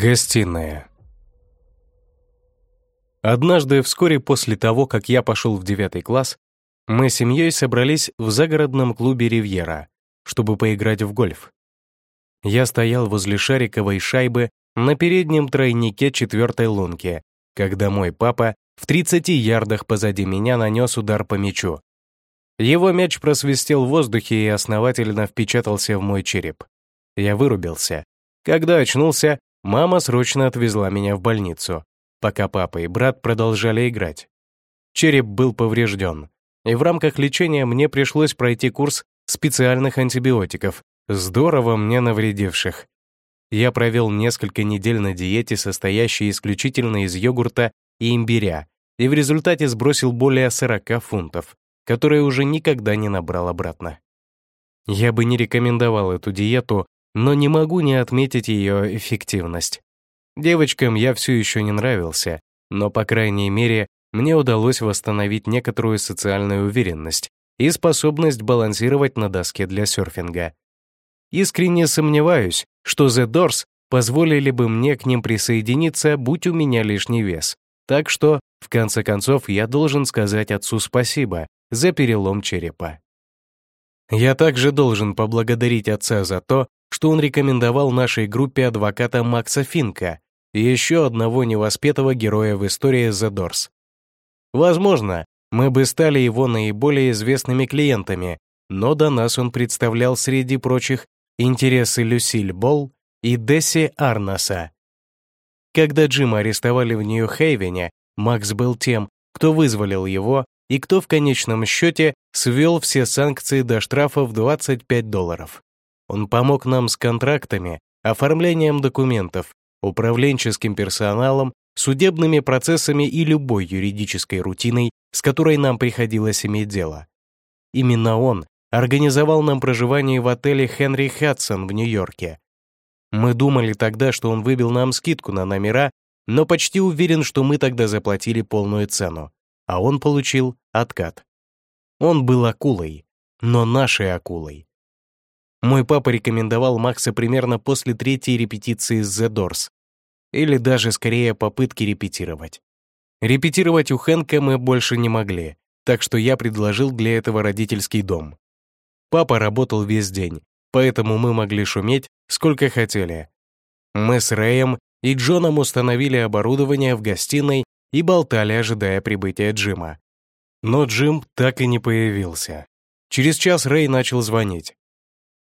Гостиная. Однажды, вскоре после того, как я пошел в девятый класс, мы с семьей собрались в загородном клубе «Ривьера», чтобы поиграть в гольф. Я стоял возле шариковой шайбы на переднем тройнике четвертой лунки, когда мой папа в 30 ярдах позади меня нанес удар по мячу. Его мяч просвистел в воздухе и основательно впечатался в мой череп. Я вырубился. Когда очнулся, Мама срочно отвезла меня в больницу, пока папа и брат продолжали играть. Череп был поврежден, и в рамках лечения мне пришлось пройти курс специальных антибиотиков, здорово мне навредивших. Я провел несколько недель на диете, состоящей исключительно из йогурта и имбиря, и в результате сбросил более 40 фунтов, которые уже никогда не набрал обратно. Я бы не рекомендовал эту диету но не могу не отметить ее эффективность. Девочкам я все еще не нравился, но, по крайней мере, мне удалось восстановить некоторую социальную уверенность и способность балансировать на доске для серфинга. Искренне сомневаюсь, что The Doors позволили бы мне к ним присоединиться, будь у меня лишний вес. Так что, в конце концов, я должен сказать отцу спасибо за перелом черепа. Я также должен поблагодарить отца за то, что он рекомендовал нашей группе адвоката Макса Финка еще одного невоспетого героя в истории The Doors. Возможно, мы бы стали его наиболее известными клиентами, но до нас он представлял среди прочих интересы Люсиль Болл и Десси Арнаса. Когда Джима арестовали в Нью-Хейвене, Макс был тем, кто вызволил его и кто в конечном счете свел все санкции до штрафа в 25 долларов. Он помог нам с контрактами, оформлением документов, управленческим персоналом, судебными процессами и любой юридической рутиной, с которой нам приходилось иметь дело. Именно он организовал нам проживание в отеле Хенри Хадсон в Нью-Йорке. Мы думали тогда, что он выбил нам скидку на номера, но почти уверен, что мы тогда заплатили полную цену, а он получил откат. Он был акулой, но нашей акулой. Мой папа рекомендовал Макса примерно после третьей репетиции с The Doors. Или даже скорее попытки репетировать. Репетировать у Хэнка мы больше не могли, так что я предложил для этого родительский дом. Папа работал весь день, поэтому мы могли шуметь, сколько хотели. Мы с Рэем и Джоном установили оборудование в гостиной и болтали, ожидая прибытия Джима. Но Джим так и не появился. Через час Рэй начал звонить.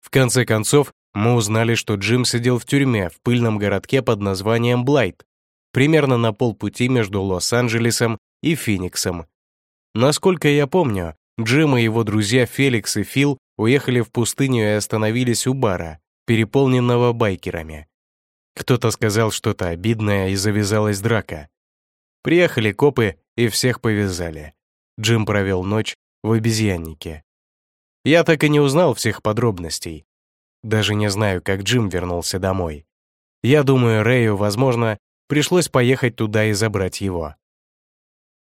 В конце концов, мы узнали, что Джим сидел в тюрьме в пыльном городке под названием Блайт, примерно на полпути между Лос-Анджелесом и Фениксом. Насколько я помню, Джим и его друзья Феликс и Фил уехали в пустыню и остановились у бара, переполненного байкерами. Кто-то сказал что-то обидное и завязалась драка. Приехали копы и всех повязали. Джим провел ночь в обезьяннике. Я так и не узнал всех подробностей. Даже не знаю, как Джим вернулся домой. Я думаю, Рэю, возможно, пришлось поехать туда и забрать его.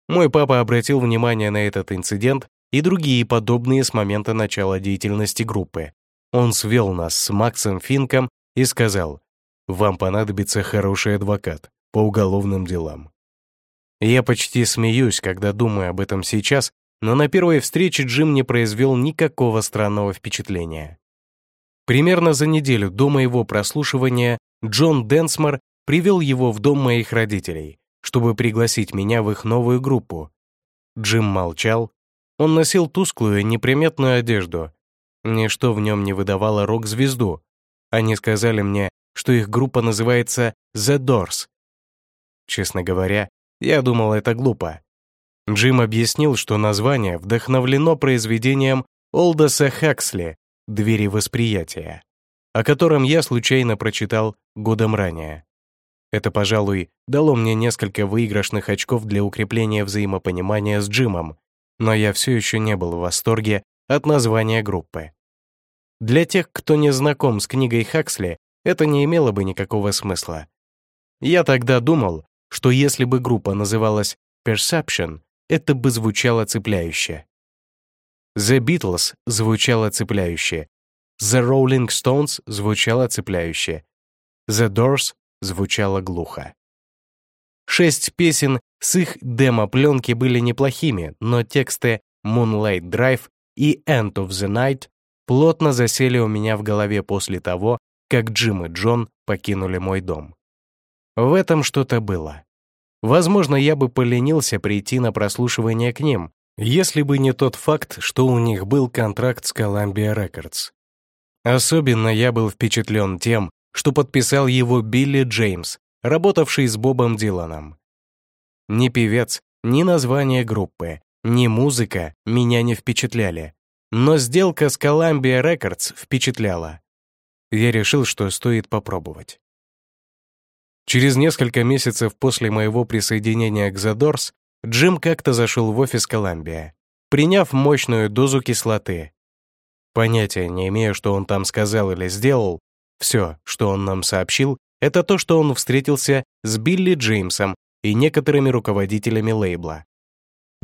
Мой папа обратил внимание на этот инцидент и другие подобные с момента начала деятельности группы. Он свел нас с Максом Финком и сказал, «Вам понадобится хороший адвокат по уголовным делам». Я почти смеюсь, когда думаю об этом сейчас, но на первой встрече Джим не произвел никакого странного впечатления. Примерно за неделю до моего прослушивания Джон Денсмор привел его в дом моих родителей, чтобы пригласить меня в их новую группу. Джим молчал. Он носил тусклую, неприметную одежду. Ничто в нем не выдавало рок-звезду. Они сказали мне, что их группа называется The Doors. Честно говоря, я думал, это глупо. Джим объяснил, что название вдохновлено произведением Олдоса Хаксли «Двери восприятия», о котором я случайно прочитал годом ранее. Это, пожалуй, дало мне несколько выигрышных очков для укрепления взаимопонимания с Джимом, но я все еще не был в восторге от названия группы. Для тех, кто не знаком с книгой Хаксли, это не имело бы никакого смысла. Я тогда думал, что если бы группа называлась Perception, это бы звучало цепляюще. The Beatles звучало цепляюще. The Rolling Stones звучало цепляюще. The Doors звучало глухо. Шесть песен с их демо-пленки были неплохими, но тексты «Moonlight Drive» и «End of the Night» плотно засели у меня в голове после того, как Джим и Джон покинули мой дом. В этом что-то было. Возможно, я бы поленился прийти на прослушивание к ним, если бы не тот факт, что у них был контракт с Columbia Records. Особенно я был впечатлен тем, что подписал его Билли Джеймс, работавший с Бобом Диланом. Ни певец, ни название группы, ни музыка меня не впечатляли, но сделка с Columbia Records впечатляла. Я решил, что стоит попробовать. Через несколько месяцев после моего присоединения к The Джим как-то зашел в офис Columbia, приняв мощную дозу кислоты. Понятия не имею, что он там сказал или сделал. Все, что он нам сообщил, это то, что он встретился с Билли Джеймсом и некоторыми руководителями лейбла.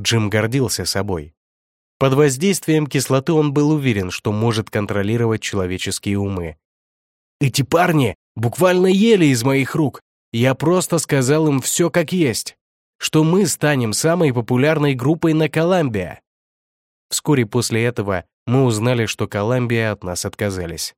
Джим гордился собой. Под воздействием кислоты он был уверен, что может контролировать человеческие умы. «Эти парни буквально ели из моих рук. Я просто сказал им все как есть, что мы станем самой популярной группой на Коламбия». Вскоре после этого мы узнали, что Коламбия от нас отказались.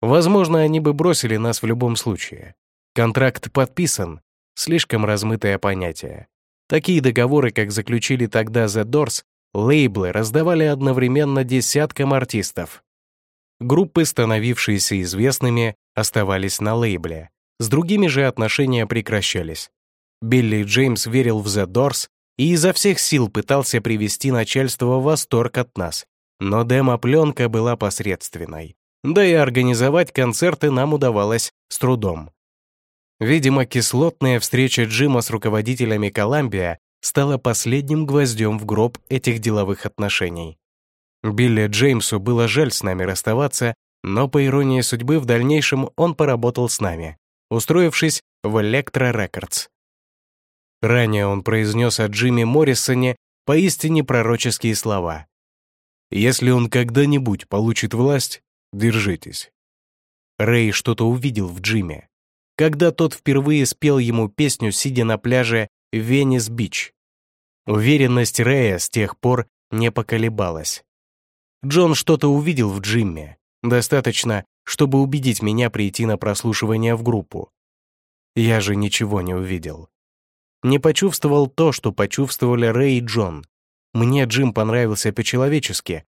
Возможно, они бы бросили нас в любом случае. Контракт подписан, слишком размытое понятие. Такие договоры, как заключили тогда The Doors, лейблы раздавали одновременно десяткам артистов. Группы, становившиеся известными, оставались на лейбле. С другими же отношения прекращались. Билли Джеймс верил в The Doors и изо всех сил пытался привести начальство в восторг от нас. Но демо-пленка была посредственной. Да и организовать концерты нам удавалось с трудом. Видимо, кислотная встреча Джима с руководителями Коламбия стала последним гвоздем в гроб этих деловых отношений. Билли Джеймсу было жаль с нами расставаться, но по иронии судьбы в дальнейшем он поработал с нами, устроившись в Electro Records. Ранее он произнес о Джимми Моррисоне поистине пророческие слова. «Если он когда-нибудь получит власть, держитесь». Рэй что-то увидел в Джимме, когда тот впервые спел ему песню, сидя на пляже Венес-Бич. Уверенность Рэя с тех пор не поколебалась. Джон что-то увидел в Джимме, достаточно, чтобы убедить меня прийти на прослушивание в группу. Я же ничего не увидел. Не почувствовал то, что почувствовали Рэй и Джон. Мне Джим понравился по-человечески.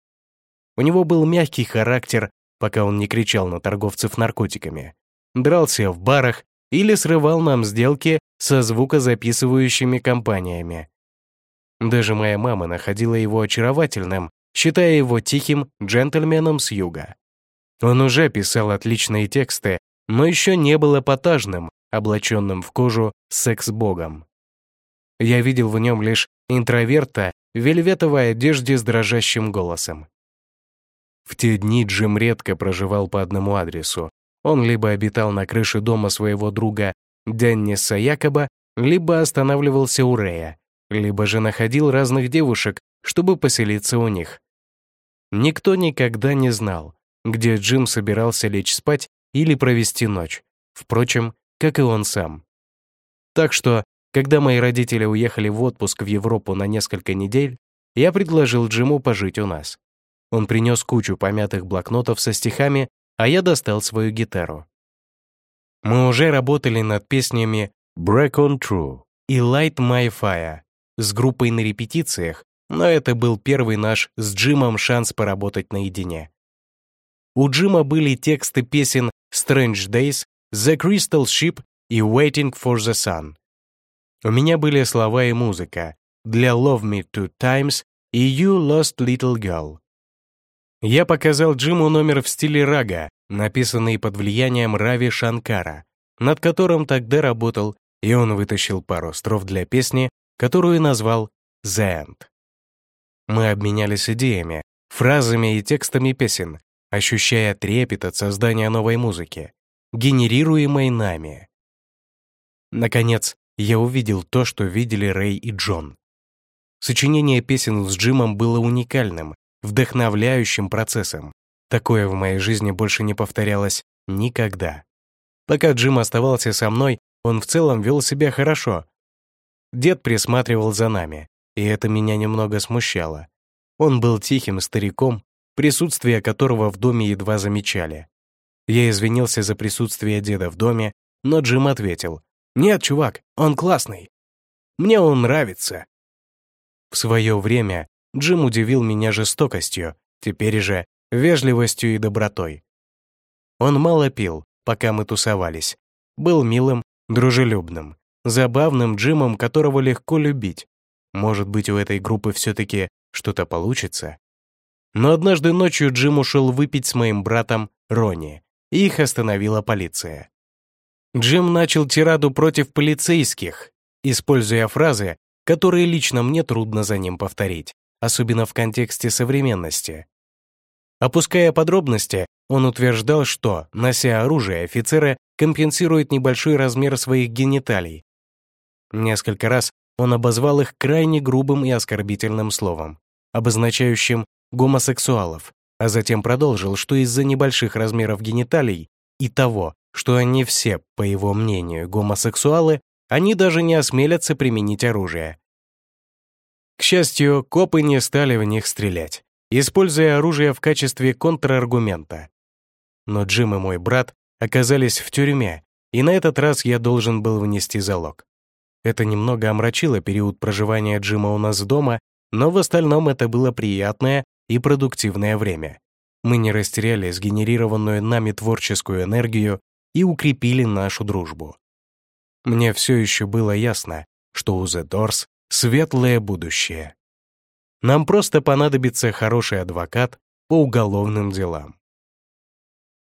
У него был мягкий характер, пока он не кричал на торговцев наркотиками дрался в барах или срывал нам сделки со звукозаписывающими компаниями. Даже моя мама находила его очаровательным, считая его тихим джентльменом с юга. Он уже писал отличные тексты, но еще не был эпатажным, облаченным в кожу секс-богом. Я видел в нем лишь интроверта в вельветовой одежде с дрожащим голосом. В те дни Джим редко проживал по одному адресу, он либо обитал на крыше дома своего друга Денниса Якоба, либо останавливался у Рея, либо же находил разных девушек, чтобы поселиться у них. Никто никогда не знал, где Джим собирался лечь спать или провести ночь, впрочем, как и он сам. Так что, когда мои родители уехали в отпуск в Европу на несколько недель, я предложил Джиму пожить у нас. Он принес кучу помятых блокнотов со стихами а я достал свою гитару. Мы уже работали над песнями «Break on True» и «Light My Fire» с группой на репетициях, но это был первый наш с Джимом шанс поработать наедине. У Джима были тексты песен «Strange Days», «The Crystal Ship» и «Waiting for the Sun». У меня были слова и музыка для «Love Me Two Times» и «You Lost Little Girl». Я показал Джиму номер в стиле рага, написанный под влиянием Рави Шанкара, над которым тогда работал, и он вытащил пару строф для песни, которую назвал «The End». Мы обменялись идеями, фразами и текстами песен, ощущая трепет от создания новой музыки, генерируемой нами. Наконец, я увидел то, что видели Рэй и Джон. Сочинение песен с Джимом было уникальным, вдохновляющим процессом. Такое в моей жизни больше не повторялось никогда. Пока Джим оставался со мной, он в целом вел себя хорошо. Дед присматривал за нами, и это меня немного смущало. Он был тихим стариком, присутствие которого в доме едва замечали. Я извинился за присутствие деда в доме, но Джим ответил, «Нет, чувак, он классный. Мне он нравится». В свое время Джим удивил меня жестокостью, теперь же вежливостью и добротой. Он мало пил, пока мы тусовались. Был милым, дружелюбным, забавным Джимом, которого легко любить. Может быть, у этой группы все-таки что-то получится? Но однажды ночью Джим ушел выпить с моим братом Ронни, их остановила полиция. Джим начал тираду против полицейских, используя фразы, которые лично мне трудно за ним повторить, особенно в контексте современности. Опуская подробности, он утверждал, что, нося оружие, офицеры компенсируют небольшой размер своих гениталий. Несколько раз он обозвал их крайне грубым и оскорбительным словом, обозначающим гомосексуалов, а затем продолжил, что из-за небольших размеров гениталий и того, что они все, по его мнению, гомосексуалы, они даже не осмелятся применить оружие. К счастью, копы не стали в них стрелять, используя оружие в качестве контраргумента. Но Джим и мой брат оказались в тюрьме, и на этот раз я должен был внести залог. Это немного омрачило период проживания Джима у нас дома, но в остальном это было приятное и продуктивное время. Мы не растеряли сгенерированную нами творческую энергию и укрепили нашу дружбу. Мне все еще было ясно, что у The Doors светлое будущее. Нам просто понадобится хороший адвокат по уголовным делам.